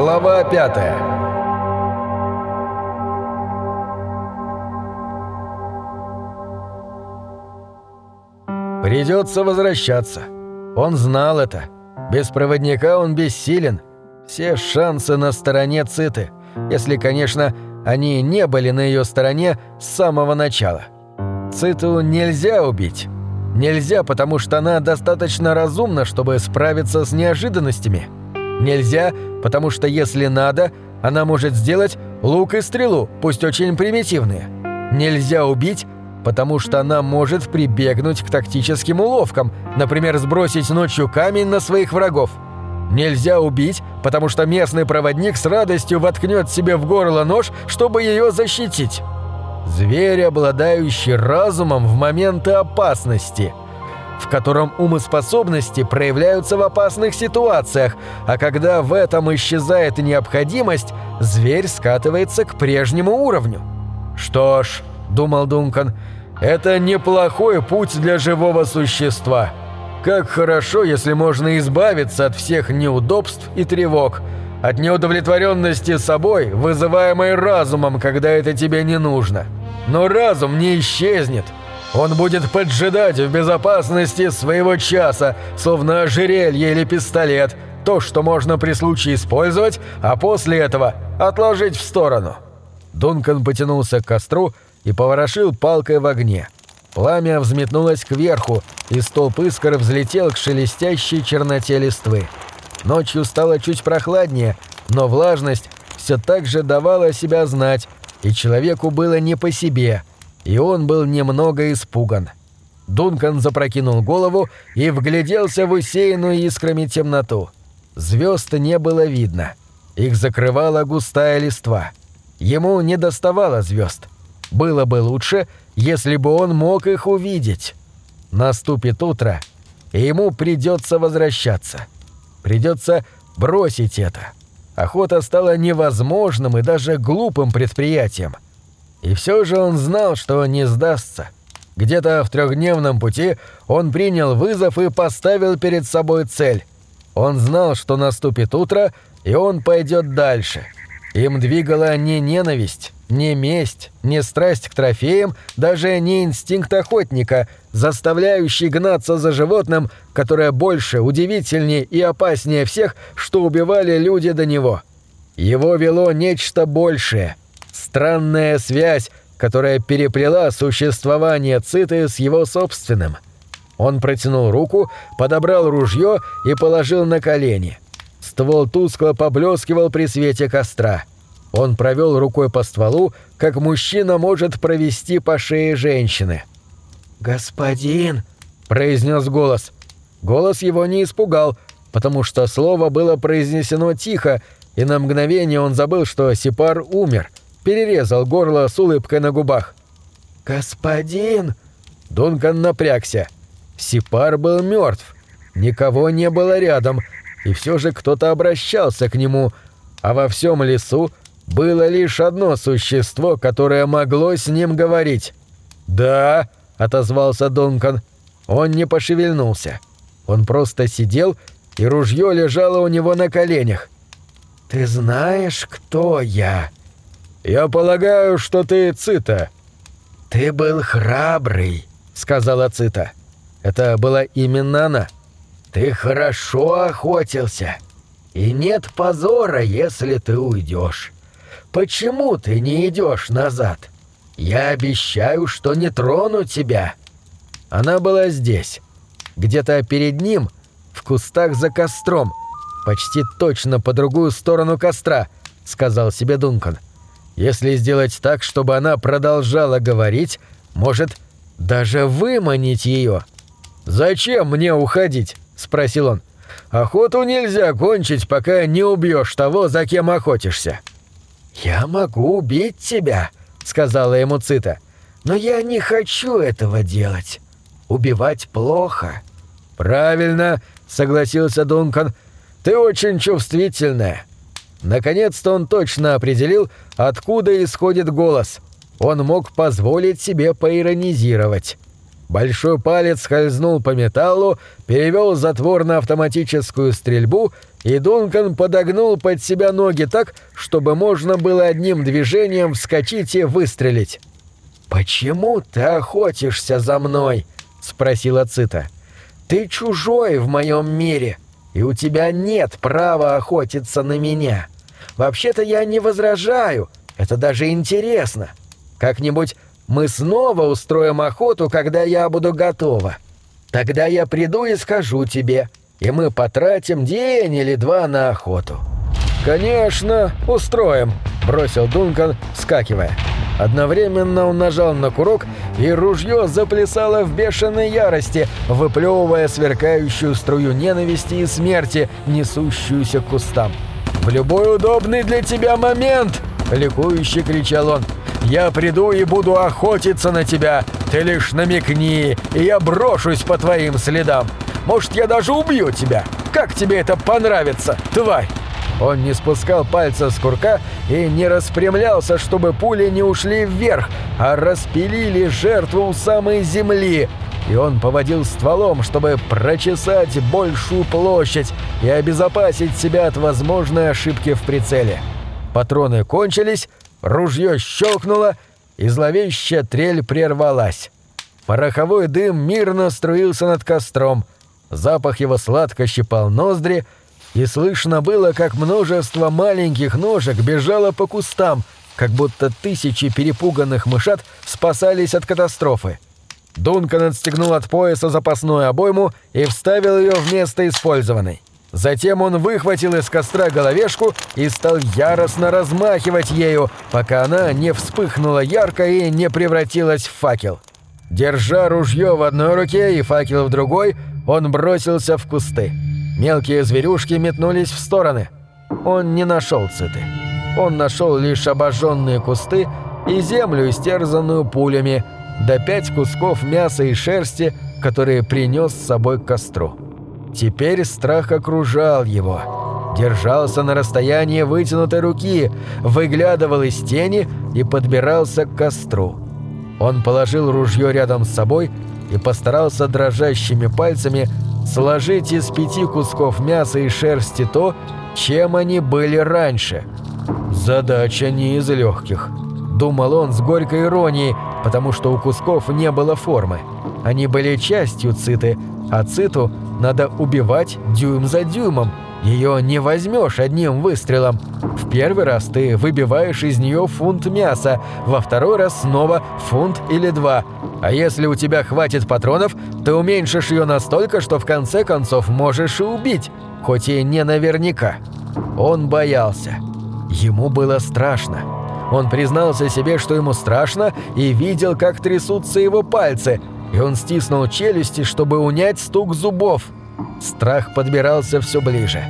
Глава пятая Придется возвращаться. Он знал это. Без проводника он бессилен. Все шансы на стороне Циты, если, конечно, они не были на ее стороне с самого начала. Циту нельзя убить. Нельзя, потому что она достаточно разумна, чтобы справиться с неожиданностями. Нельзя, потому что если надо, она может сделать лук и стрелу, пусть очень примитивные. Нельзя убить, потому что она может прибегнуть к тактическим уловкам, например, сбросить ночью камень на своих врагов. Нельзя убить, потому что местный проводник с радостью воткнет себе в горло нож, чтобы ее защитить. Зверь, обладающий разумом в моменты опасности, в котором умоспособности проявляются в опасных ситуациях, а когда в этом исчезает необходимость, зверь скатывается к прежнему уровню. Что ж, думал Дункан, это неплохой путь для живого существа. Как хорошо, если можно избавиться от всех неудобств и тревог, от неудовлетворенности собой, вызываемой разумом, когда это тебе не нужно. Но разум не исчезнет. Он будет поджидать в безопасности своего часа, словно ожерелье или пистолет, то, что можно при случае использовать, а после этого отложить в сторону. Дункан потянулся к костру и поворошил палкой в огне. Пламя взметнулось кверху, и столб искр взлетел к шелестящей черноте листвы. Ночью стало чуть прохладнее, но влажность все так же давала себя знать, и человеку было не по себе, и он был немного испуган. Дункан запрокинул голову и вгляделся в усеянную искрами темноту. Звезд не было видно. Их закрывала густая листва. Ему не доставало звезд. Было бы лучше, если бы он мог их увидеть. Наступит утро, и ему придется возвращаться. Придется бросить это. Охота стала невозможным и даже глупым предприятием. И все же он знал, что не сдастся. Где-то в трехдневном пути он принял вызов и поставил перед собой цель. Он знал, что наступит утро, и он пойдет дальше. Им двигала не ненависть, не месть, не страсть к трофеям, даже не инстинкт охотника, заставляющий гнаться за животным, которое больше, удивительнее и опаснее всех, что убивали люди до него. Его вело нечто большее. Странная связь, которая переплела существование Циты с его собственным. Он протянул руку, подобрал ружье и положил на колени. Ствол тускло поблескивал при свете костра. Он провел рукой по стволу, как мужчина может провести по шее женщины. «Господин!» – произнес голос. Голос его не испугал, потому что слово было произнесено тихо, и на мгновение он забыл, что Сипар умер, перерезал горло с улыбкой на губах. «Господин!» Дункан напрягся. Сипар был мертв. Никого не было рядом, и все же кто-то обращался к нему, а во всем лесу было лишь одно существо, которое могло с ним говорить. «Да», — отозвался Дункан. Он не пошевельнулся. Он просто сидел, и ружье лежало у него на коленях. «Ты знаешь, кто я?» «Я полагаю, что ты Цита». «Ты был храбрый», — сказала Цита. Это была именно она. «Ты хорошо охотился, и нет позора, если ты уйдешь. Почему ты не идешь назад? Я обещаю, что не трону тебя». Она была здесь, где-то перед ним, в кустах за костром, почти точно по другую сторону костра, сказал себе Дункан. Если сделать так, чтобы она продолжала говорить, может, даже выманить ее. «Зачем мне уходить?» – спросил он. «Охоту нельзя кончить, пока не убьешь того, за кем охотишься». «Я могу убить тебя», — сказала ему Цита. «Но я не хочу этого делать. Убивать плохо». «Правильно», — согласился Дункан. «Ты очень чувствительная». Наконец-то он точно определил, откуда исходит голос. Он мог позволить себе поиронизировать. Большой палец скользнул по металлу, перевел затвор на автоматическую стрельбу, и Дункан подогнул под себя ноги так, чтобы можно было одним движением вскочить и выстрелить. «Почему ты охотишься за мной?» — спросила Цита. «Ты чужой в моем мире, и у тебя нет права охотиться на меня. Вообще-то я не возражаю, это даже интересно. Как-нибудь мы снова устроим охоту, когда я буду готова. Тогда я приду и скажу тебе, и мы потратим день или два на охоту». «Конечно, устроим», — бросил Дункан, вскакивая. Одновременно он нажал на курок, и ружье заплясало в бешеной ярости, выплевывая сверкающую струю ненависти и смерти, несущуюся к кустам. «В любой удобный для тебя момент!» — ликующе кричал он. Я приду и буду охотиться на тебя. Ты лишь намекни, и я брошусь по твоим следам. Может, я даже убью тебя. Как тебе это понравится, тварь?» Он не спускал пальца с курка и не распрямлялся, чтобы пули не ушли вверх, а распилили жертву у самой земли. И он поводил стволом, чтобы прочесать большую площадь и обезопасить себя от возможной ошибки в прицеле. Патроны кончились, Ружье щелкнуло, и зловещая трель прервалась. Пороховой дым мирно струился над костром, запах его сладко щипал ноздри, и слышно было, как множество маленьких ножек бежало по кустам, как будто тысячи перепуганных мышат спасались от катастрофы. Дункан отстегнул от пояса запасную обойму и вставил ее вместо использованной. Затем он выхватил из костра головешку и стал яростно размахивать ею, пока она не вспыхнула ярко и не превратилась в факел. Держа ружье в одной руке и факел в другой, он бросился в кусты. Мелкие зверюшки метнулись в стороны. Он не нашел циты. Он нашел лишь обожженные кусты и землю, истерзанную пулями, да пять кусков мяса и шерсти, которые принес с собой к костру. Теперь страх окружал его. Держался на расстоянии вытянутой руки, выглядывал из тени и подбирался к костру. Он положил ружье рядом с собой и постарался дрожащими пальцами сложить из пяти кусков мяса и шерсти то, чем они были раньше. Задача не из легких. Думал он с горькой иронией, потому что у кусков не было формы. Они были частью циты, а циту надо убивать дюйм за дюймом. Ее не возьмешь одним выстрелом. В первый раз ты выбиваешь из нее фунт мяса, во второй раз снова фунт или два. А если у тебя хватит патронов, ты уменьшишь ее настолько, что в конце концов можешь и убить, хоть и не наверняка. Он боялся. Ему было страшно. Он признался себе, что ему страшно, и видел, как трясутся его пальцы – и он стиснул челюсти, чтобы унять стук зубов. Страх подбирался все ближе.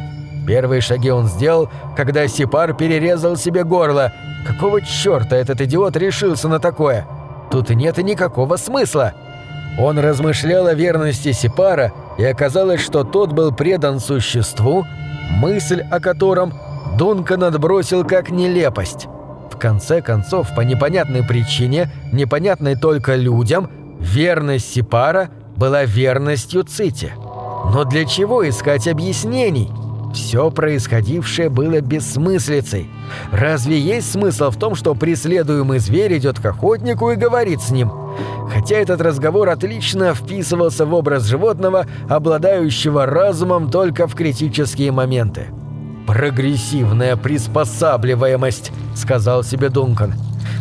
Первые шаги он сделал, когда Сипар перерезал себе горло. Какого черта этот идиот решился на такое? Тут нет никакого смысла. Он размышлял о верности Сипара, и оказалось, что тот был предан существу, мысль о котором Дункан отбросил как нелепость. В конце концов, по непонятной причине, непонятной только людям – Верность Сипара была верностью Цити. Но для чего искать объяснений? Все происходившее было бессмыслицей. Разве есть смысл в том, что преследуемый зверь идет к охотнику и говорит с ним? Хотя этот разговор отлично вписывался в образ животного, обладающего разумом только в критические моменты. «Прогрессивная приспосабливаемость», — сказал себе Дункан.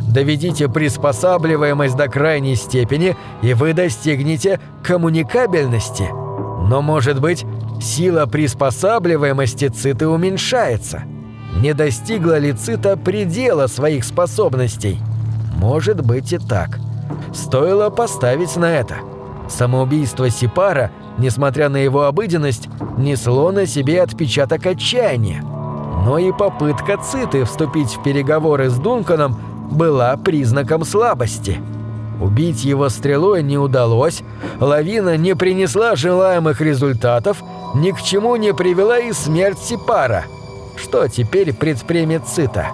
Доведите приспосабливаемость до крайней степени, и вы достигнете коммуникабельности. Но, может быть, сила приспосабливаемости циты уменьшается. Не достигла ли цита предела своих способностей? Может быть и так. Стоило поставить на это. Самоубийство Сипара, несмотря на его обыденность, несло на себе отпечаток отчаяния. Но и попытка Циты вступить в переговоры с Дунканом была признаком слабости. Убить его стрелой не удалось, лавина не принесла желаемых результатов, ни к чему не привела и смерть Сипара. Что теперь предпримет Цита?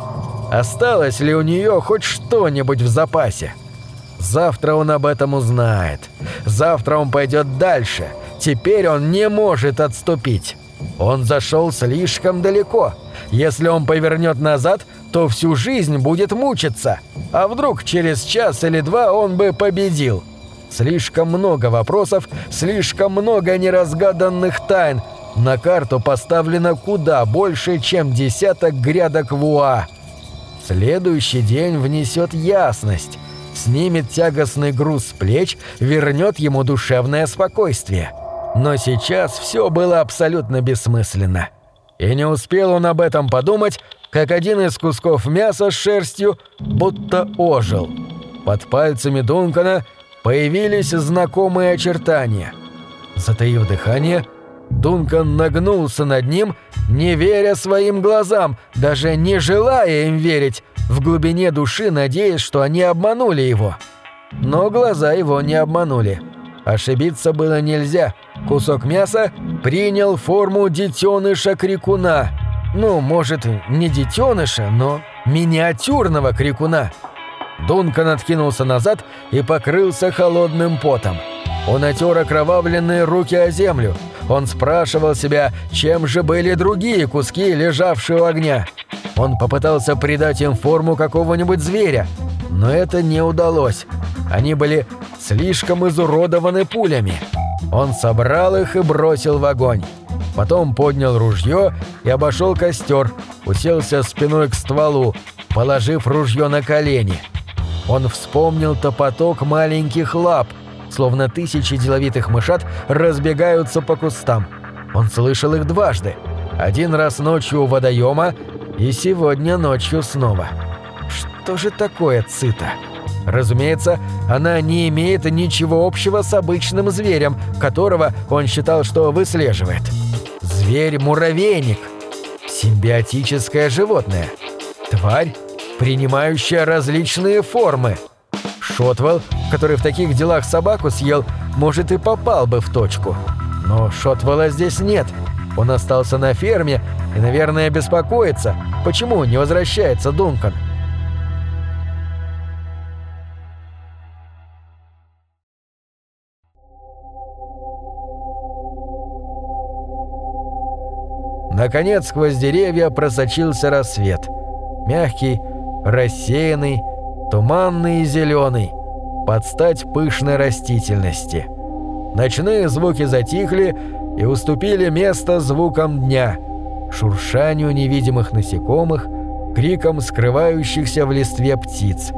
Осталось ли у нее хоть что-нибудь в запасе? Завтра он об этом узнает. Завтра он пойдет дальше. Теперь он не может отступить. Он зашел слишком далеко. Если он повернет назад, то всю жизнь будет мучиться. А вдруг через час или два он бы победил? Слишком много вопросов, слишком много неразгаданных тайн. На карту поставлено куда больше, чем десяток грядок вуа. Следующий день внесет ясность, снимет тягостный груз с плеч, вернет ему душевное спокойствие. Но сейчас все было абсолютно бессмысленно. И не успел он об этом подумать, как один из кусков мяса с шерстью будто ожил. Под пальцами Дункана появились знакомые очертания. Затаив дыхание, Дункан нагнулся над ним, не веря своим глазам, даже не желая им верить, в глубине души надеясь, что они обманули его. Но глаза его не обманули. Ошибиться было нельзя. Кусок мяса принял форму детеныша крикуна. Ну, может, не детеныша, но миниатюрного крикуна. Дункан откинулся назад и покрылся холодным потом. Он отер окровавленные руки о землю. Он спрашивал себя, чем же были другие куски, лежавшие у огня. Он попытался придать им форму какого-нибудь зверя, но это не удалось. Они были слишком изуродованы пулями. Он собрал их и бросил в огонь. Потом поднял ружье и обошел костер, уселся спиной к стволу, положив ружье на колени. Он вспомнил топоток маленьких лап – словно тысячи деловитых мышат разбегаются по кустам. Он слышал их дважды. Один раз ночью у водоема и сегодня ночью снова. Что же такое цита? Разумеется, она не имеет ничего общего с обычным зверем, которого он считал, что выслеживает. Зверь-муравейник. Симбиотическое животное. Тварь, принимающая различные формы – Шотвелл, который в таких делах собаку съел, может и попал бы в точку. Но Шотвелла здесь нет. Он остался на ферме и, наверное, беспокоится, почему не возвращается Дункан. Наконец сквозь деревья просочился рассвет. Мягкий, рассеянный, туманный и зеленый, под стать пышной растительности. Ночные звуки затихли и уступили место звукам дня, шуршанию невидимых насекомых, крикам скрывающихся в листве птиц.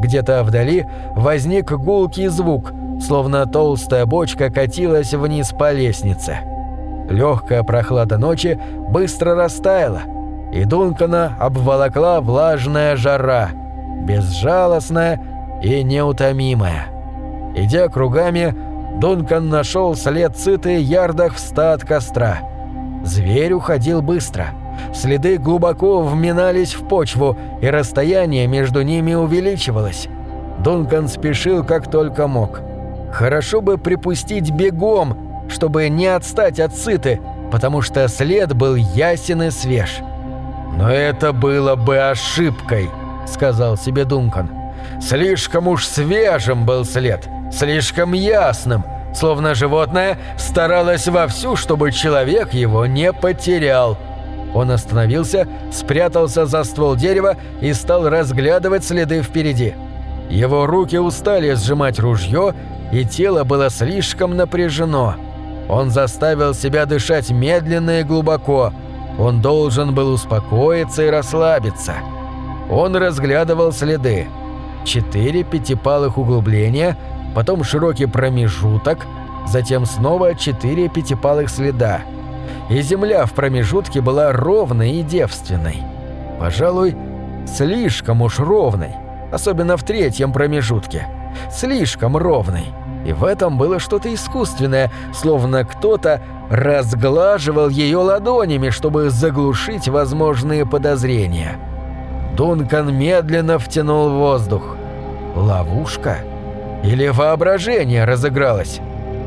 Где-то вдали возник гулкий звук, словно толстая бочка катилась вниз по лестнице. Легкая прохлада ночи быстро растаяла, и Дункана обволокла влажная жара – безжалостная и неутомимая. Идя кругами, Дункан нашел след циты ярдах в ста от костра. Зверь уходил быстро. Следы глубоко вминались в почву, и расстояние между ними увеличивалось. Дункан спешил как только мог. Хорошо бы припустить бегом, чтобы не отстать от циты, потому что след был ясен и свеж. Но это было бы ошибкой –— сказал себе Дункан. «Слишком уж свежим был след, слишком ясным, словно животное старалось вовсю, чтобы человек его не потерял». Он остановился, спрятался за ствол дерева и стал разглядывать следы впереди. Его руки устали сжимать ружье, и тело было слишком напряжено. Он заставил себя дышать медленно и глубоко. Он должен был успокоиться и расслабиться. Он разглядывал следы. Четыре пятипалых углубления, потом широкий промежуток, затем снова четыре пятипалых следа. И земля в промежутке была ровной и девственной. Пожалуй, слишком уж ровной, особенно в третьем промежутке. Слишком ровной. И в этом было что-то искусственное, словно кто-то разглаживал ее ладонями, чтобы заглушить возможные подозрения. Дункан медленно втянул воздух. Ловушка? Или воображение разыгралось?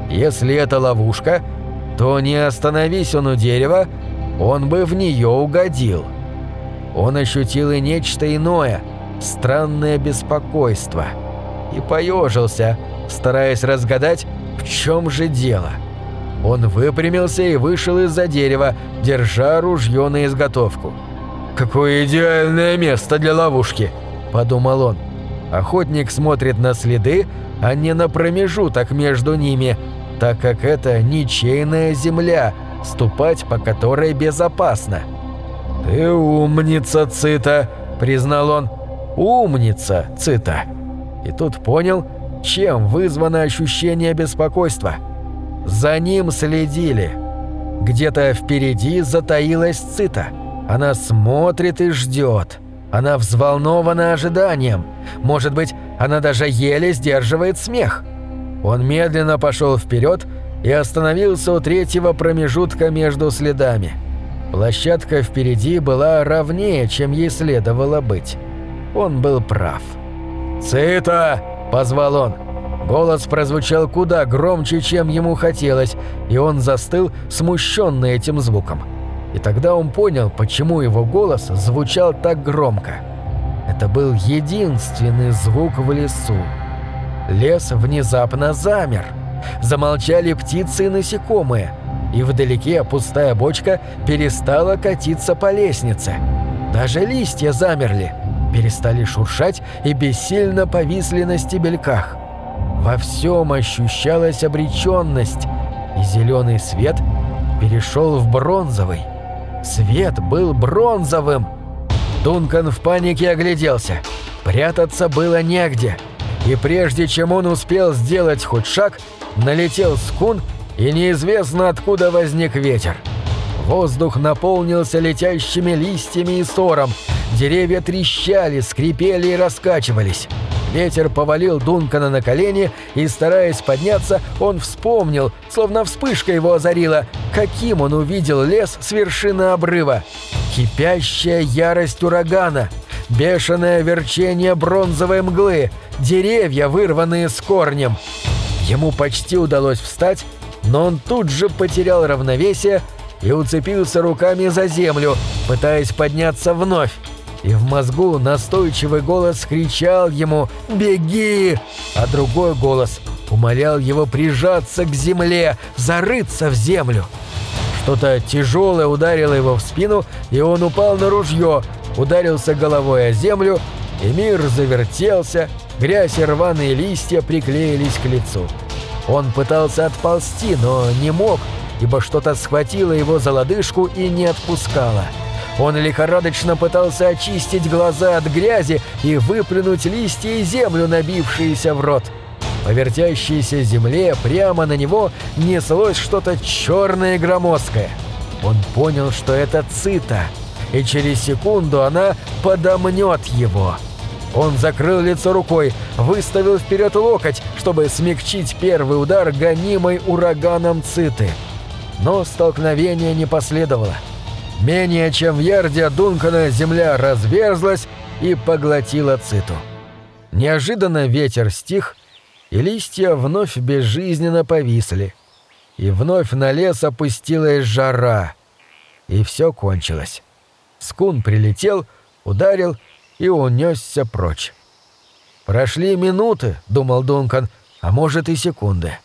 Если это ловушка, то не остановись он у дерева, он бы в нее угодил. Он ощутил и нечто иное, странное беспокойство. и поежился, стараясь разгадать, в чем же дело. Он выпрямился и вышел из-за дерева, держа ружье на изготовку. «Какое идеальное место для ловушки!» – подумал он. Охотник смотрит на следы, а не на промежуток между ними, так как это ничейная земля, ступать по которой безопасно. «Ты умница, Цита!» – признал он. «Умница, Цита!» И тут понял, чем вызвано ощущение беспокойства. За ним следили. Где-то впереди затаилась Цита. Она смотрит и ждет. Она взволнована ожиданием. Может быть, она даже еле сдерживает смех. Он медленно пошел вперед и остановился у третьего промежутка между следами. Площадка впереди была ровнее, чем ей следовало быть. Он был прав. «Цита!» – позвал он. Голос прозвучал куда громче, чем ему хотелось, и он застыл, смущенный этим звуком. И тогда он понял, почему его голос звучал так громко. Это был единственный звук в лесу. Лес внезапно замер. Замолчали птицы и насекомые, и вдалеке пустая бочка перестала катиться по лестнице. Даже листья замерли, перестали шуршать и бессильно повисли на стебельках. Во всем ощущалась обреченность, и зеленый свет перешел в бронзовый. Свет был бронзовым. Дункан в панике огляделся. Прятаться было негде. И прежде чем он успел сделать хоть шаг, налетел скун, и неизвестно откуда возник ветер. Воздух наполнился летящими листьями и сором. Деревья трещали, скрипели и раскачивались. Ветер повалил Дункана на колени, и, стараясь подняться, он вспомнил, словно вспышка его озарила, каким он увидел лес с вершины обрыва. Кипящая ярость урагана, бешеное верчение бронзовой мглы, деревья, вырванные с корнем. Ему почти удалось встать, но он тут же потерял равновесие и уцепился руками за землю, пытаясь подняться вновь и в мозгу настойчивый голос кричал ему «Беги!», а другой голос умолял его прижаться к земле, зарыться в землю. Что-то тяжелое ударило его в спину, и он упал на ружье, ударился головой о землю, и мир завертелся, грязь и рваные листья приклеились к лицу. Он пытался отползти, но не мог, ибо что-то схватило его за лодыжку и не отпускало. Он лихорадочно пытался очистить глаза от грязи и выплюнуть листья и землю, набившиеся в рот. По вертящейся земле прямо на него неслось что-то черное и громоздкое. Он понял, что это цита, и через секунду она подомнет его. Он закрыл лицо рукой, выставил вперед локоть, чтобы смягчить первый удар, гонимой ураганом циты. Но столкновения не последовало. Менее чем в ярде от Дункана земля разверзлась и поглотила циту. Неожиданно ветер стих, и листья вновь безжизненно повисли. И вновь на лес опустилась жара. И все кончилось. Скун прилетел, ударил и унесся прочь. «Прошли минуты», — думал Дункан, — «а может и секунды».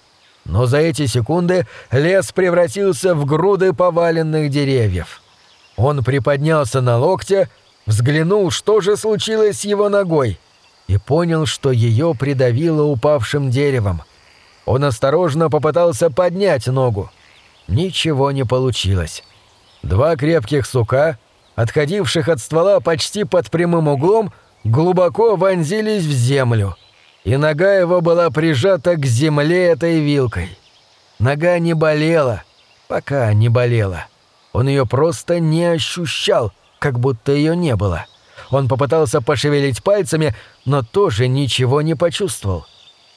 Но за эти секунды лес превратился в груды поваленных деревьев. Он приподнялся на локте, взглянул, что же случилось с его ногой, и понял, что ее придавило упавшим деревом. Он осторожно попытался поднять ногу. Ничего не получилось. Два крепких сука, отходивших от ствола почти под прямым углом, глубоко вонзились в землю, и нога его была прижата к земле этой вилкой. Нога не болела, пока не болела. Он ее просто не ощущал, как будто ее не было. Он попытался пошевелить пальцами, но тоже ничего не почувствовал.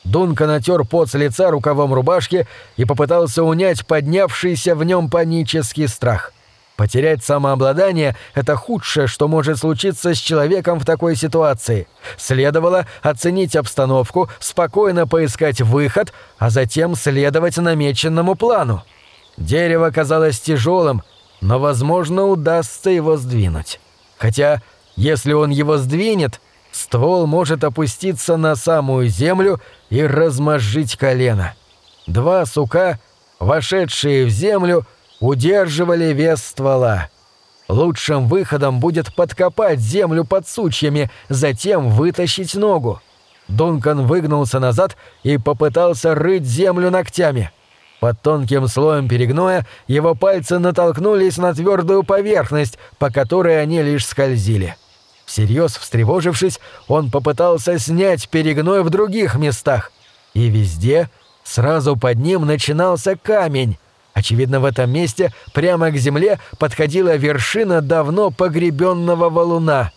Дунка натер пот с лица рукавом рубашки и попытался унять поднявшийся в нем панический страх. Потерять самообладание – это худшее, что может случиться с человеком в такой ситуации. Следовало оценить обстановку, спокойно поискать выход, а затем следовать намеченному плану. Дерево казалось тяжелым, но, возможно, удастся его сдвинуть. Хотя, если он его сдвинет, ствол может опуститься на самую землю и размозжить колено. Два сука, вошедшие в землю, удерживали вес ствола. Лучшим выходом будет подкопать землю под сучьями, затем вытащить ногу. Дункан выгнулся назад и попытался рыть землю ногтями. Под тонким слоем перегноя его пальцы натолкнулись на твердую поверхность, по которой они лишь скользили. Всерьез встревожившись, он попытался снять перегной в других местах. И везде, сразу под ним начинался камень. Очевидно, в этом месте прямо к земле подходила вершина давно погребенного валуна.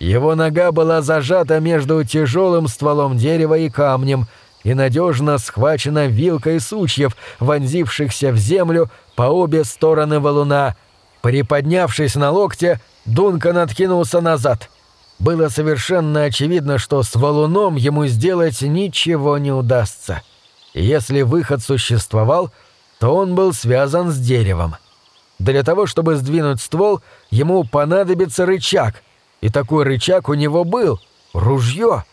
Его нога была зажата между тяжелым стволом дерева и камнем и надежно схвачена вилкой сучьев, вонзившихся в землю по обе стороны валуна. Приподнявшись на локте, Дункан откинулся назад. Было совершенно очевидно, что с валуном ему сделать ничего не удастся. если выход существовал — то он был связан с деревом. Для того, чтобы сдвинуть ствол, ему понадобится рычаг, и такой рычаг у него был — ружье.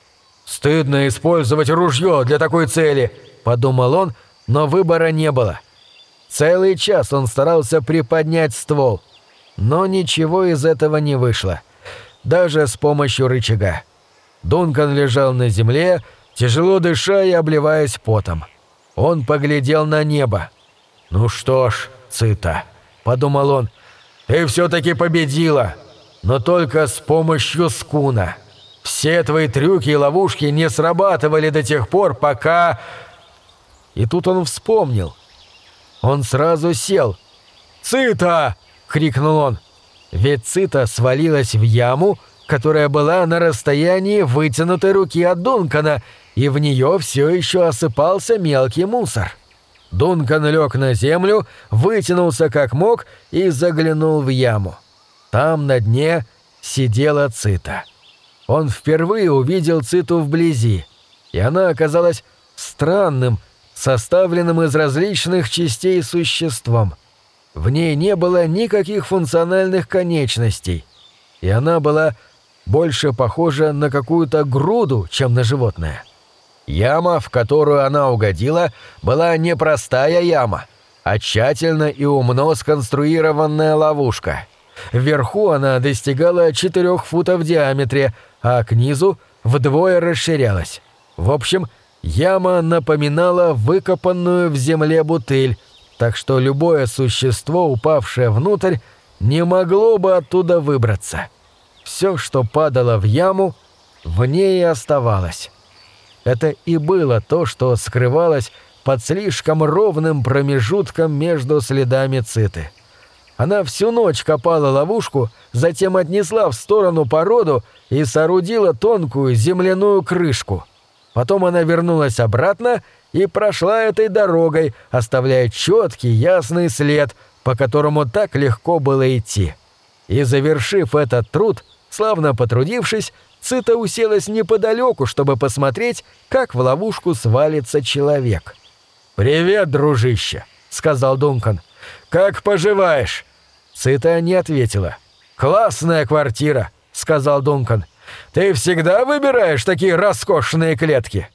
«Стыдно использовать ружье для такой цели», — подумал он, но выбора не было. Целый час он старался приподнять ствол, но ничего из этого не вышло, даже с помощью рычага. Дункан лежал на земле, тяжело дыша и обливаясь потом. Он поглядел на небо. «Ну что ж, Цита», — подумал он, — «ты все-таки победила, но только с помощью скуна. Все твои трюки и ловушки не срабатывали до тех пор, пока...» И тут он вспомнил. Он сразу сел. «Цита!» — крикнул он. Ведь Цита свалилась в яму, которая была на расстоянии вытянутой руки от Дункана, и в нее все еще осыпался мелкий мусор. Дункан лег на землю, вытянулся как мог и заглянул в яму. Там на дне сидела Цита. Он впервые увидел Циту вблизи, и она оказалась странным, составленным из различных частей существом. В ней не было никаких функциональных конечностей, и она была больше похожа на какую-то груду, чем на животное. Яма, в которую она угодила, была не простая яма, а тщательно и умно сконструированная ловушка. Вверху она достигала 4 футов в диаметре, а к низу вдвое расширялась. В общем, яма напоминала выкопанную в земле бутыль, так что любое существо, упавшее внутрь, не могло бы оттуда выбраться. Все, что падало в яму, в ней и оставалось. Это и было то, что скрывалось под слишком ровным промежутком между следами циты. Она всю ночь копала ловушку, затем отнесла в сторону породу и соорудила тонкую земляную крышку. Потом она вернулась обратно и прошла этой дорогой, оставляя четкий ясный след, по которому так легко было идти. И завершив этот труд, славно потрудившись, Цита уселась неподалеку, чтобы посмотреть, как в ловушку свалится человек. «Привет, дружище», — сказал Дункан. «Как поживаешь?» Цита не ответила. «Классная квартира», — сказал Дункан. «Ты всегда выбираешь такие роскошные клетки?»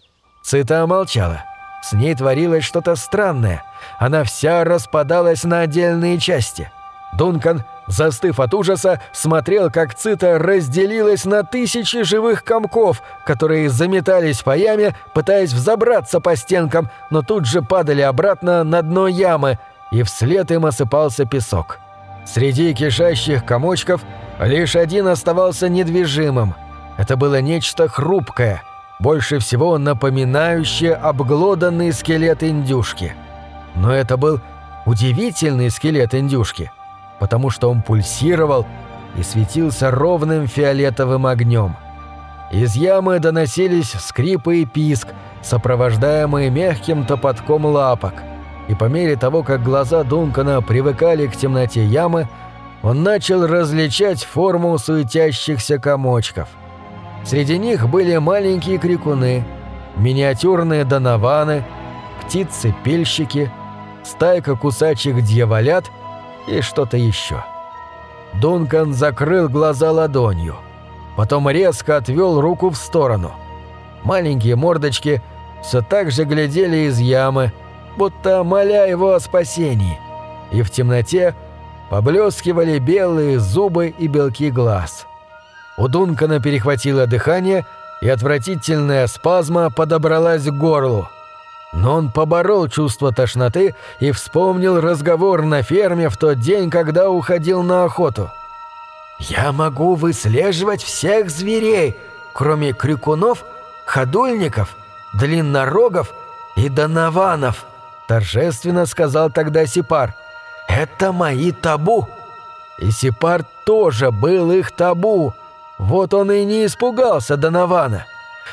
Цита молчала. С ней творилось что-то странное. Она вся распадалась на отдельные части. Дункан застыв от ужаса, смотрел, как цита разделилась на тысячи живых комков, которые заметались по яме, пытаясь взобраться по стенкам, но тут же падали обратно на дно ямы, и вслед им осыпался песок. Среди кишащих комочков лишь один оставался недвижимым. Это было нечто хрупкое, больше всего напоминающее обглоданный скелет индюшки. Но это был удивительный скелет индюшки – потому что он пульсировал и светился ровным фиолетовым огнем. Из ямы доносились скрипы и писк, сопровождаемые мягким топотком лапок, и по мере того, как глаза Дункана привыкали к темноте ямы, он начал различать форму суетящихся комочков. Среди них были маленькие крикуны, миниатюрные донованы, птицы-пельщики, стайка кусачих дьяволят и что-то еще. Дункан закрыл глаза ладонью. потом резко отвел руку в сторону. Маленькие мордочки все так же глядели из ямы, будто моля его о спасении, и в темноте поблескивали белые зубы и белки глаз. У Дункана перехватило дыхание, и отвратительная спазма подобралась к горлу. Но он поборол чувство тошноты и вспомнил разговор на ферме в тот день, когда уходил на охоту. «Я могу выслеживать всех зверей, кроме крикунов, ходульников, длиннорогов и донованов», торжественно сказал тогда Сипар. «Это мои табу». И Сипар тоже был их табу. Вот он и не испугался Донована.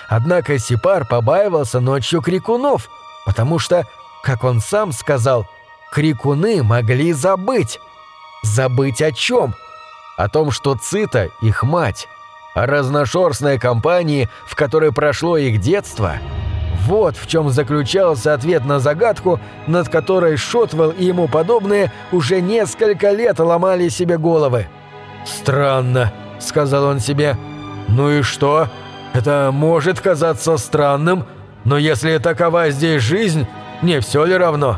Однако Сипар побаивался ночью крикунов, потому что, как он сам сказал, крикуны могли забыть. Забыть о чем? О том, что Цита – их мать, о разношерстной компании, в которой прошло их детство. Вот в чем заключался ответ на загадку, над которой Шотвелл и ему подобные уже несколько лет ломали себе головы. «Странно», — сказал он себе. «Ну и что? Это может казаться странным, но если такова здесь жизнь, не все ли равно?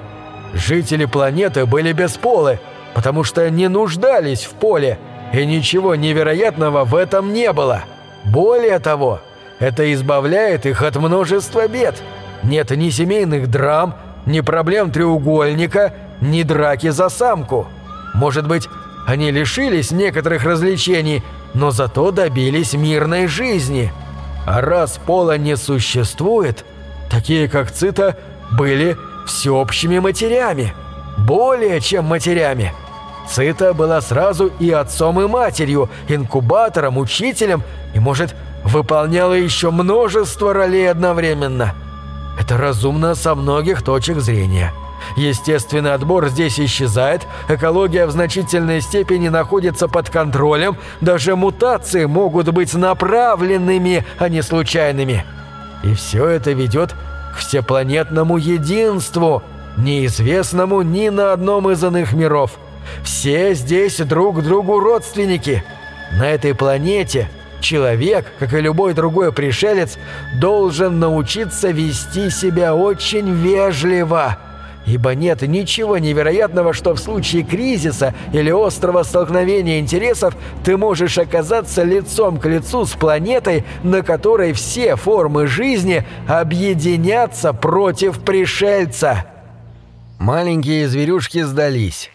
Жители планеты были бесполы, потому что не нуждались в поле, и ничего невероятного в этом не было. Более того, это избавляет их от множества бед. Нет ни семейных драм, ни проблем треугольника, ни драки за самку. Может быть, они лишились некоторых развлечений, но зато добились мирной жизни. А раз пола не существует, такие как Цита были всеобщими матерями. Более чем матерями. Цита была сразу и отцом, и матерью, инкубатором, учителем и, может, выполняла еще множество ролей одновременно. Это разумно со многих точек зрения. Естественный отбор здесь исчезает, экология в значительной степени находится под контролем, даже мутации могут быть направленными, а не случайными. И все это ведет к всепланетному единству, неизвестному ни на одном из иных миров. Все здесь друг другу родственники. На этой планете человек, как и любой другой пришелец, должен научиться вести себя очень вежливо – Ибо нет ничего невероятного, что в случае кризиса или острого столкновения интересов ты можешь оказаться лицом к лицу с планетой, на которой все формы жизни объединятся против пришельца. Маленькие зверюшки сдались.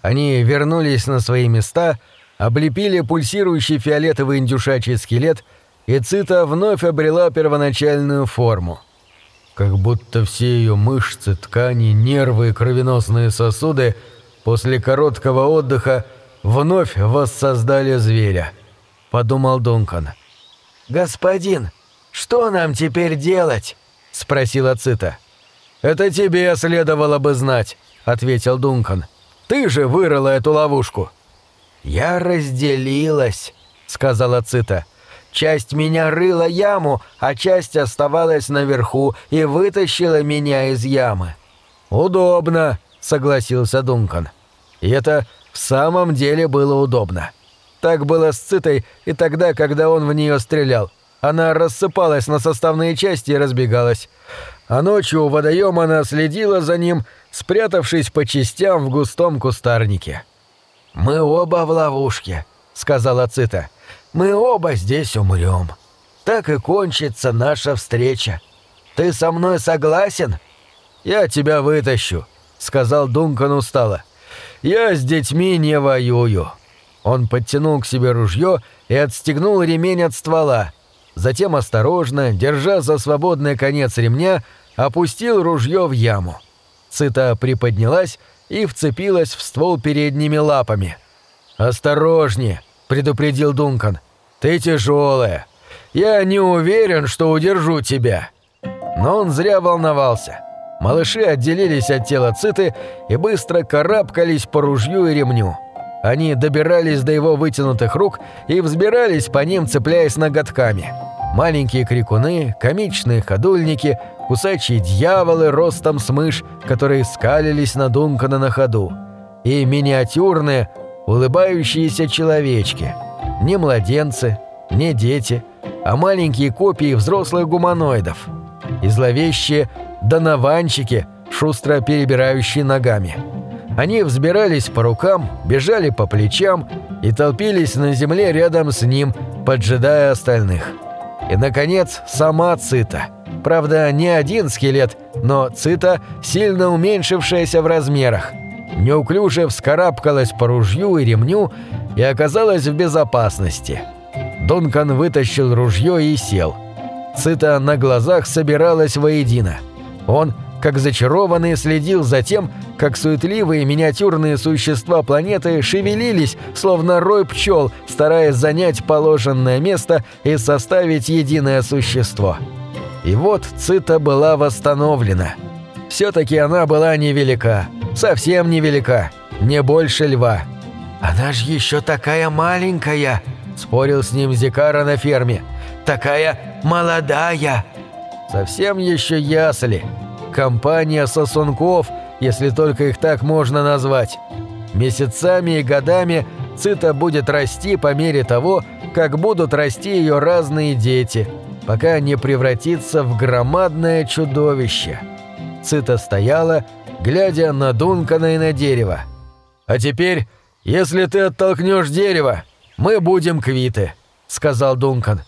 Они вернулись на свои места, облепили пульсирующий фиолетовый индюшачий скелет, и Цита вновь обрела первоначальную форму как будто все ее мышцы, ткани, нервы и кровеносные сосуды после короткого отдыха вновь воссоздали зверя, подумал Дункан. «Господин, что нам теперь делать?» — спросила Цита. «Это тебе следовало бы знать», — ответил Дункан. «Ты же вырыла эту ловушку». «Я разделилась», — сказала Цита. Часть меня рыла яму, а часть оставалась наверху и вытащила меня из ямы. «Удобно», — согласился Дункан. И это в самом деле было удобно. Так было с Цитой и тогда, когда он в нее стрелял. Она рассыпалась на составные части и разбегалась. А ночью у водоема она следила за ним, спрятавшись по частям в густом кустарнике. «Мы оба в ловушке», — сказала Цита. Мы оба здесь умрем. Так и кончится наша встреча. Ты со мной согласен?» «Я тебя вытащу», — сказал Дункан устало. «Я с детьми не воюю». Он подтянул к себе ружье и отстегнул ремень от ствола. Затем осторожно, держа за свободный конец ремня, опустил ружье в яму. Цита приподнялась и вцепилась в ствол передними лапами. «Осторожнее!» — предупредил Дункан. «Ты тяжелая. Я не уверен, что удержу тебя». Но он зря волновался. Малыши отделились от тела Циты и быстро карабкались по ружью и ремню. Они добирались до его вытянутых рук и взбирались по ним, цепляясь ноготками. Маленькие крикуны, комичные ходульники, кусачие дьяволы ростом с мышь, которые скалились на Дункана на ходу. И миниатюрные, улыбающиеся человечки – не младенцы, не дети, а маленькие копии взрослых гуманоидов. И зловещие донованчики, шустро перебирающие ногами. Они взбирались по рукам, бежали по плечам и толпились на земле рядом с ним, поджидая остальных. И, наконец, сама Цита. Правда, не один скелет, но Цита, сильно уменьшившаяся в размерах. Неуклюже вскарабкалась по ружью и ремню и оказалась в безопасности. Дункан вытащил ружье и сел. Цита на глазах собиралась воедино. Он, как зачарованный, следил за тем, как суетливые миниатюрные существа планеты шевелились, словно рой пчел, стараясь занять положенное место и составить единое существо. И вот Цита была восстановлена. Все-таки она была невелика, совсем невелика, не больше льва. «Она ж еще такая маленькая!» – спорил с ним Зикара на ферме. «Такая молодая!» «Совсем еще ясли!» компания сосунков, если только их так можно назвать. Месяцами и годами Цита будет расти по мере того, как будут расти ее разные дети, пока не превратится в громадное чудовище. Цита стояла, глядя на Дункана и на дерево. «А теперь, если ты оттолкнешь дерево, мы будем квиты», — сказал Дункан.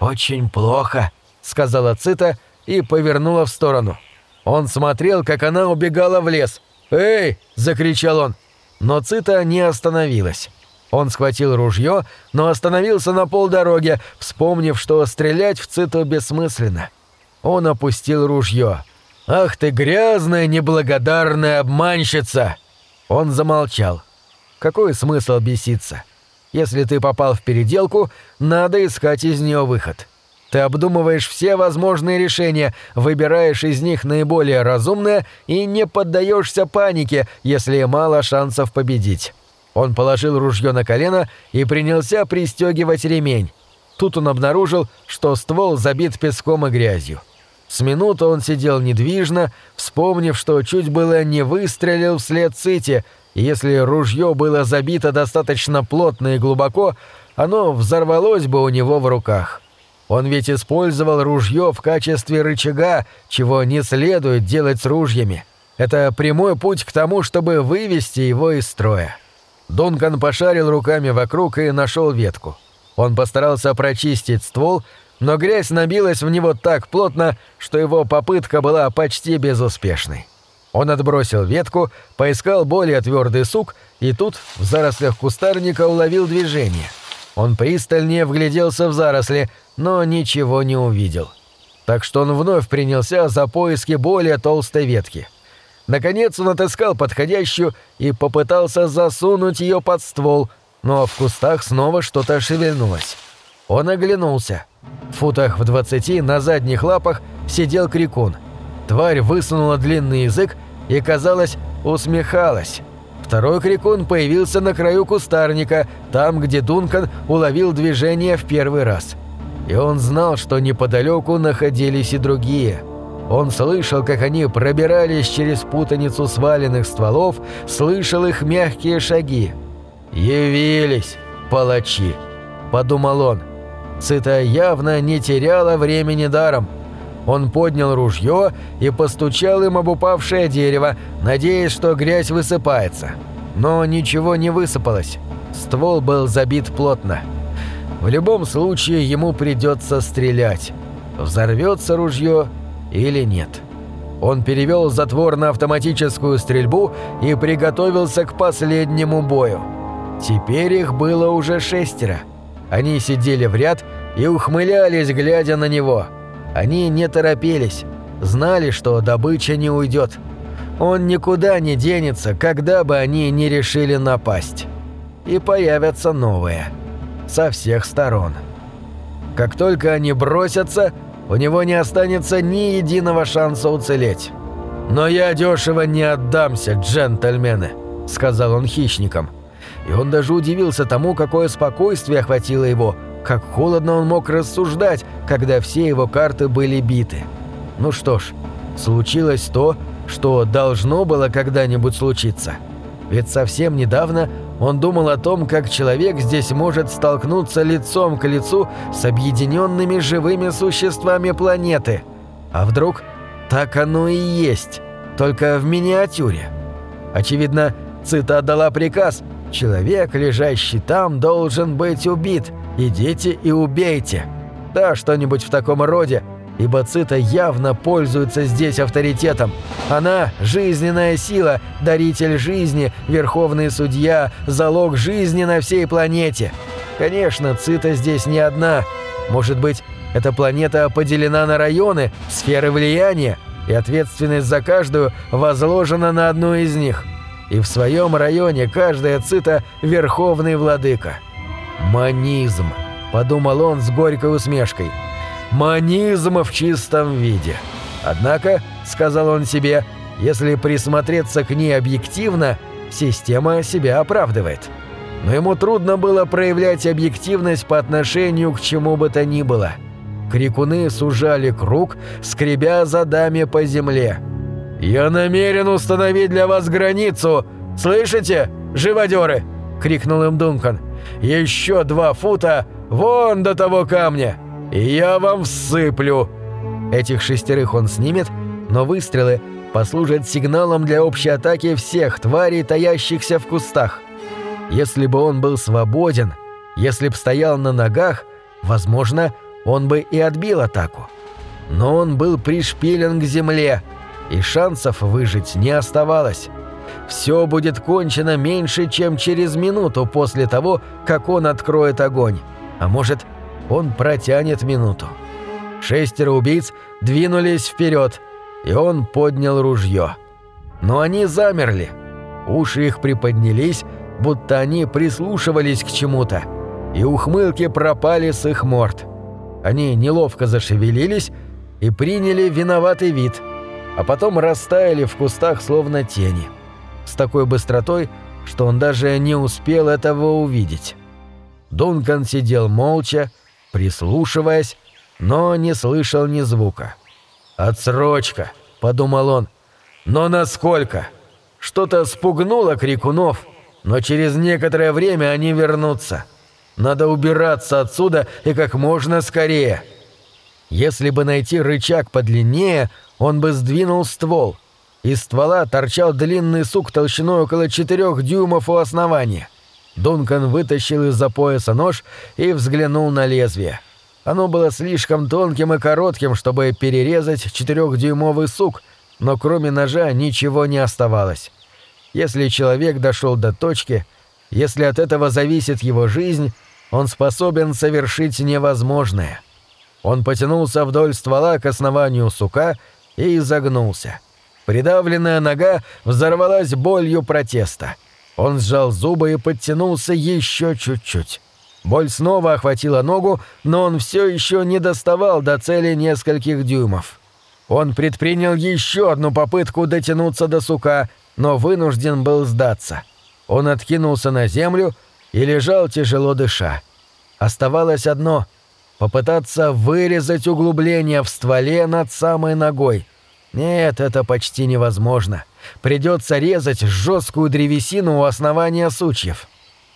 «Очень плохо», — сказала Цита и повернула в сторону. Он смотрел, как она убегала в лес. «Эй!» – закричал он. Но Цита не остановилась. Он схватил ружье, но остановился на полдороге, вспомнив, что стрелять в Циту бессмысленно. Он опустил ружье. «Ах ты грязная, неблагодарная обманщица!» Он замолчал. Какой смысл беситься? Если ты попал в переделку, надо искать из нее выход. Ты обдумываешь все возможные решения, выбираешь из них наиболее разумное и не поддаешься панике, если мало шансов победить. Он положил ружье на колено и принялся пристегивать ремень. Тут он обнаружил, что ствол забит песком и грязью. С минуту он сидел недвижно, вспомнив, что чуть было не выстрелил вслед Цити, и если ружье было забито достаточно плотно и глубоко, оно взорвалось бы у него в руках. Он ведь использовал ружье в качестве рычага, чего не следует делать с ружьями. Это прямой путь к тому, чтобы вывести его из строя. Дункан пошарил руками вокруг и нашел ветку. Он постарался прочистить ствол, но грязь набилась в него так плотно, что его попытка была почти безуспешной. Он отбросил ветку, поискал более твердый сук и тут в зарослях кустарника уловил движение. Он пристальнее вгляделся в заросли, но ничего не увидел. Так что он вновь принялся за поиски более толстой ветки. Наконец он отыскал подходящую и попытался засунуть ее под ствол, но в кустах снова что-то шевельнулось. Он оглянулся. В футах в двадцати на задних лапах сидел крикун. Тварь высунула длинный язык и, казалось, усмехалась. Второй крикун появился на краю кустарника, там, где Дункан уловил движение в первый раз. И он знал, что неподалеку находились и другие. Он слышал, как они пробирались через путаницу сваленных стволов, слышал их мягкие шаги. «Явились, палачи!» – подумал он. Цита явно не теряла времени даром. Он поднял ружье и постучал им об упавшее дерево, надеясь, что грязь высыпается. Но ничего не высыпалось. Ствол был забит плотно. В любом случае ему придется стрелять. Взорвется ружье или нет. Он перевел затвор на автоматическую стрельбу и приготовился к последнему бою. Теперь их было уже шестеро. Они сидели в ряд и ухмылялись, глядя на него. Они не торопились, знали, что добыча не уйдет. Он никуда не денется, когда бы они не решили напасть. И появятся новые со всех сторон. Как только они бросятся, у него не останется ни единого шанса уцелеть. «Но я дешево не отдамся, джентльмены», — сказал он хищникам. И он даже удивился тому, какое спокойствие охватило его, как холодно он мог рассуждать, когда все его карты были биты. Ну что ж, случилось то, что должно было когда-нибудь случиться. Ведь совсем недавно Он думал о том, как человек здесь может столкнуться лицом к лицу с объединенными живыми существами планеты. А вдруг так оно и есть, только в миниатюре? Очевидно, Цита отдала приказ «Человек, лежащий там, должен быть убит. Идите и убейте». Да, что-нибудь в таком роде, ибо Цита явно пользуется здесь авторитетом. Она – жизненная сила, даритель жизни, верховный судья, залог жизни на всей планете. Конечно, Цита здесь не одна. Может быть, эта планета поделена на районы, сферы влияния, и ответственность за каждую возложена на одну из них. И в своем районе каждая Цита – верховный владыка. «Манизм», – подумал он с горькой усмешкой – Манизм в чистом виде. Однако, сказал он себе, если присмотреться к ней объективно, система себя оправдывает. Но ему трудно было проявлять объективность по отношению к чему бы то ни было. Крикуны сужали круг, скребя задами по земле. «Я намерен установить для вас границу! Слышите, живодеры?» — крикнул им Дункан. «Еще два фута вон до того камня! Я вам всыплю!» Этих шестерых он снимет, но выстрелы послужат сигналом для общей атаки всех тварей, таящихся в кустах. Если бы он был свободен, если б стоял на ногах, возможно, он бы и отбил атаку. Но он был пришпилен к земле, и шансов выжить не оставалось. Все будет кончено меньше, чем через минуту после того, как он откроет огонь. А может, он протянет минуту. Шестеро убийц двинулись вперед, и он поднял ружье. Но они замерли. Уши их приподнялись, будто они прислушивались к чему-то, и ухмылки пропали с их морд. Они неловко зашевелились и приняли виноватый вид, а потом растаяли в кустах словно тени. С такой быстротой, что он даже не успел этого увидеть. Дункан сидел молча, прислушиваясь, но не слышал ни звука. «Отсрочка», — подумал он. «Но насколько? Что-то спугнуло крикунов, но через некоторое время они вернутся. Надо убираться отсюда и как можно скорее». Если бы найти рычаг подлиннее, он бы сдвинул ствол. Из ствола торчал длинный сук толщиной около четырех дюймов у основания. Дункан вытащил из-за пояса нож и взглянул на лезвие. Оно было слишком тонким и коротким, чтобы перерезать четырехдюймовый сук, но кроме ножа ничего не оставалось. Если человек дошел до точки, если от этого зависит его жизнь, он способен совершить невозможное. Он потянулся вдоль ствола к основанию сука и изогнулся. Придавленная нога взорвалась болью протеста. Он сжал зубы и подтянулся еще чуть-чуть. Боль снова охватила ногу, но он все еще не доставал до цели нескольких дюймов. Он предпринял еще одну попытку дотянуться до сука, но вынужден был сдаться. Он откинулся на землю и лежал тяжело дыша. Оставалось одно — попытаться вырезать углубление в стволе над самой ногой. Нет, это почти невозможно. Придется резать жесткую древесину у основания сучьев.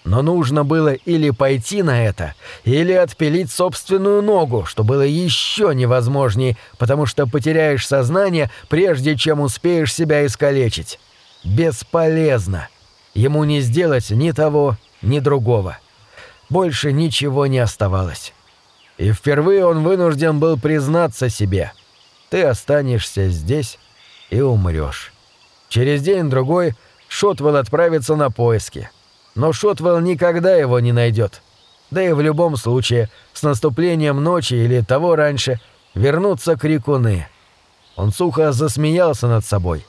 Но нужно было или пойти на это, или отпилить собственную ногу, что было еще невозможнее, потому что потеряешь сознание, прежде чем успеешь себя искалечить. Бесполезно. Ему не сделать ни того, ни другого. Больше ничего не оставалось. И впервые он вынужден был признаться себе. Ты останешься здесь и умрешь. Через день-другой Шотвелл отправится на поиски. Но Шотвелл никогда его не найдет. Да и в любом случае, с наступлением ночи или того раньше, вернутся крикуны. Он сухо засмеялся над собой.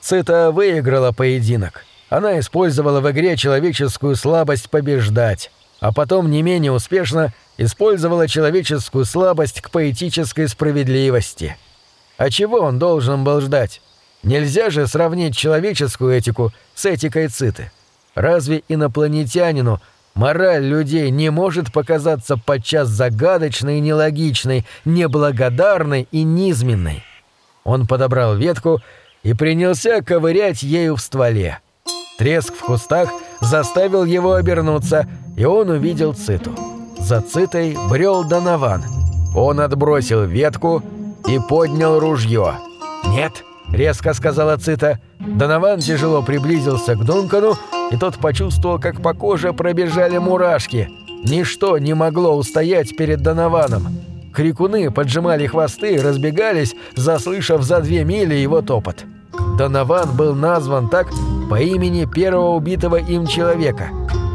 Цита выиграла поединок. Она использовала в игре человеческую слабость побеждать, а потом не менее успешно использовала человеческую слабость к поэтической справедливости. А чего он должен был ждать? Нельзя же сравнить человеческую этику с этикой Циты. Разве инопланетянину мораль людей не может показаться подчас загадочной нелогичной, неблагодарной и низменной? Он подобрал ветку и принялся ковырять ею в стволе. Треск в кустах заставил его обернуться, и он увидел Циту. За Цитой брел Донован. Он отбросил ветку и поднял ружье. «Нет», — резко сказала Цита. Донован тяжело приблизился к Дункану, и тот почувствовал, как по коже пробежали мурашки. Ничто не могло устоять перед Донованом. Крикуны поджимали хвосты и разбегались, заслышав за две мили его топот. Донован был назван так по имени первого убитого им человека.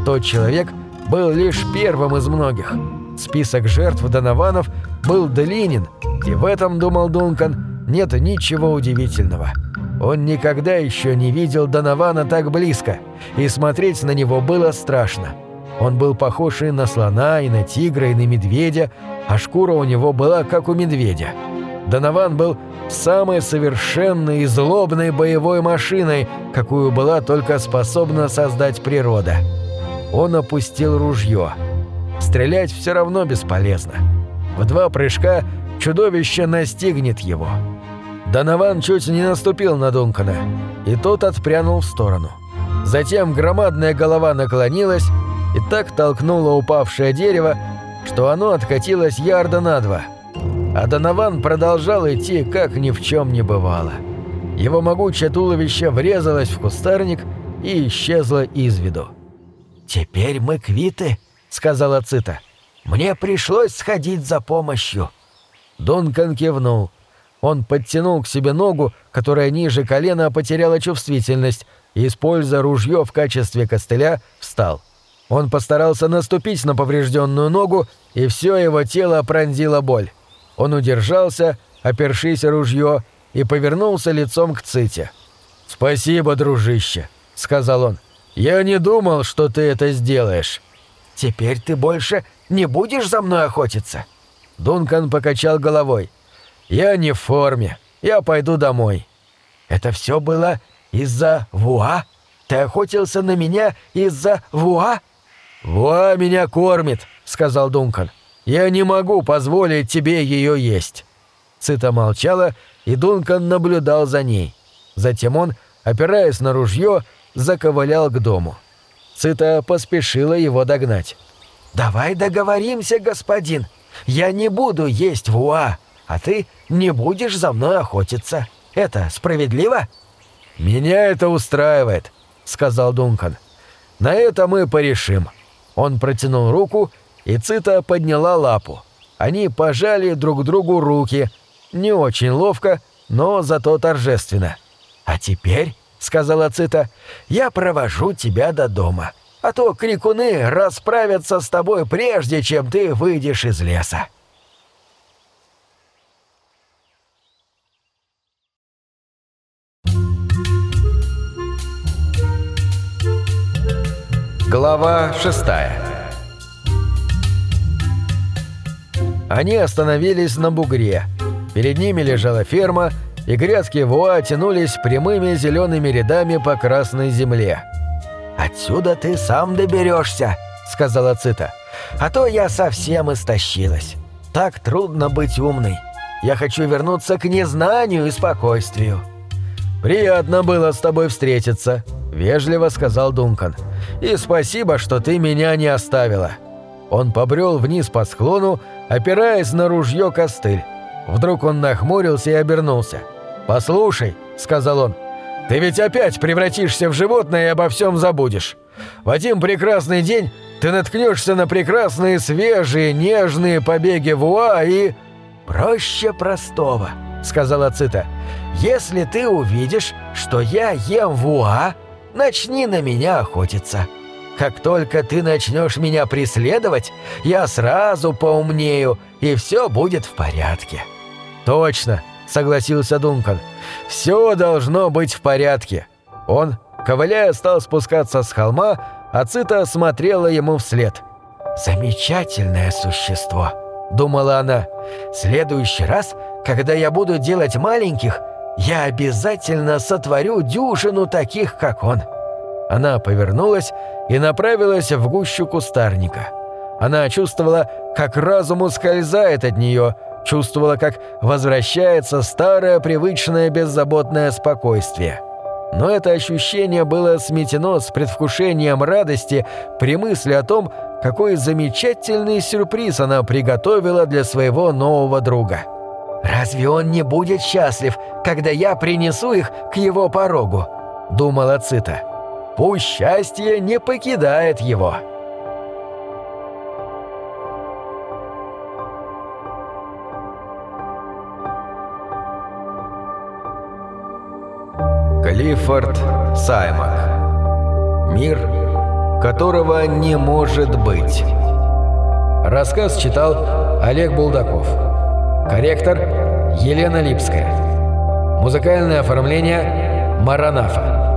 Тот человек был лишь первым из многих. Список жертв Донованов был длинен, и в этом, думал Дункан, нет ничего удивительного. Он никогда еще не видел Донована так близко, и смотреть на него было страшно. Он был похож и на слона, и на тигра, и на медведя, а шкура у него была как у медведя. Донован был самой совершенной и злобной боевой машиной, какую была только способна создать природа. Он опустил ружье. Стрелять все равно бесполезно. В два прыжка чудовище настигнет его. Донован чуть не наступил на Дункана, и тот отпрянул в сторону. Затем громадная голова наклонилась и так толкнула упавшее дерево, что оно откатилось ярда на два – а Донован продолжал идти, как ни в чем не бывало. Его могучее туловище врезалось в кустарник и исчезло из виду. «Теперь мы квиты», — сказала Цита. «Мне пришлось сходить за помощью». Дункан кивнул. Он подтянул к себе ногу, которая ниже колена потеряла чувствительность, и, используя ружье в качестве костыля, встал. Он постарался наступить на поврежденную ногу, и все его тело пронзила боль. Он удержался, опершись ружье, и повернулся лицом к Ците. «Спасибо, дружище», — сказал он. «Я не думал, что ты это сделаешь». «Теперь ты больше не будешь за мной охотиться?» Дункан покачал головой. «Я не в форме. Я пойду домой». «Это все было из-за Вуа? Ты охотился на меня из-за Вуа?» «Вуа меня кормит», — сказал Дункан. Я не могу позволить тебе ее есть». Цита молчала, и Дункан наблюдал за ней. Затем он, опираясь на ружье, заковылял к дому. Цита поспешила его догнать. «Давай договоримся, господин. Я не буду есть вуа, а ты не будешь за мной охотиться. Это справедливо?» «Меня это устраивает», — сказал Дункан. «На это мы порешим». Он протянул руку и Цита подняла лапу. Они пожали друг другу руки. Не очень ловко, но зато торжественно. «А теперь», — сказала Цита, — «я провожу тебя до дома. А то крикуны расправятся с тобой прежде, чем ты выйдешь из леса». Глава шестая Они остановились на бугре. Перед ними лежала ферма, и грязкие вуа тянулись прямыми зелеными рядами по красной земле. «Отсюда ты сам доберешься», — сказала Цита. «А то я совсем истощилась. Так трудно быть умной. Я хочу вернуться к незнанию и спокойствию». «Приятно было с тобой встретиться», — вежливо сказал Дункан. «И спасибо, что ты меня не оставила». Он побрел вниз по склону, опираясь на ружье костыль. Вдруг он нахмурился и обернулся. «Послушай», — сказал он, — «ты ведь опять превратишься в животное и обо всем забудешь. В один прекрасный день ты наткнешься на прекрасные свежие нежные побеги вуа и...» «Проще простого», — сказала Цита. «Если ты увидишь, что я ем вуа, начни на меня охотиться». Как только ты начнешь меня преследовать, я сразу поумнею, и все будет в порядке». «Точно», — согласился Дункан. «Все должно быть в порядке». Он, ковыляя, стал спускаться с холма, а Цита смотрела ему вслед. «Замечательное существо», — думала она. следующий раз, когда я буду делать маленьких, я обязательно сотворю дюжину таких, как он». Она повернулась и направилась в гущу кустарника. Она чувствовала, как разум ускользает от нее, чувствовала, как возвращается старое привычное беззаботное спокойствие. но это ощущение было сметено с предвкушением радости при мысли о том, какой замечательный сюрприз она приготовила для своего нового друга. «Разве он не будет счастлив, когда я принесу их к его порогу?» – думала Цита. «Пусть счастье не покидает его». Клиффорд Саймак. Мир, которого не может быть. Рассказ читал Олег Булдаков. Корректор Елена Липская. Музыкальное оформление Маранафа.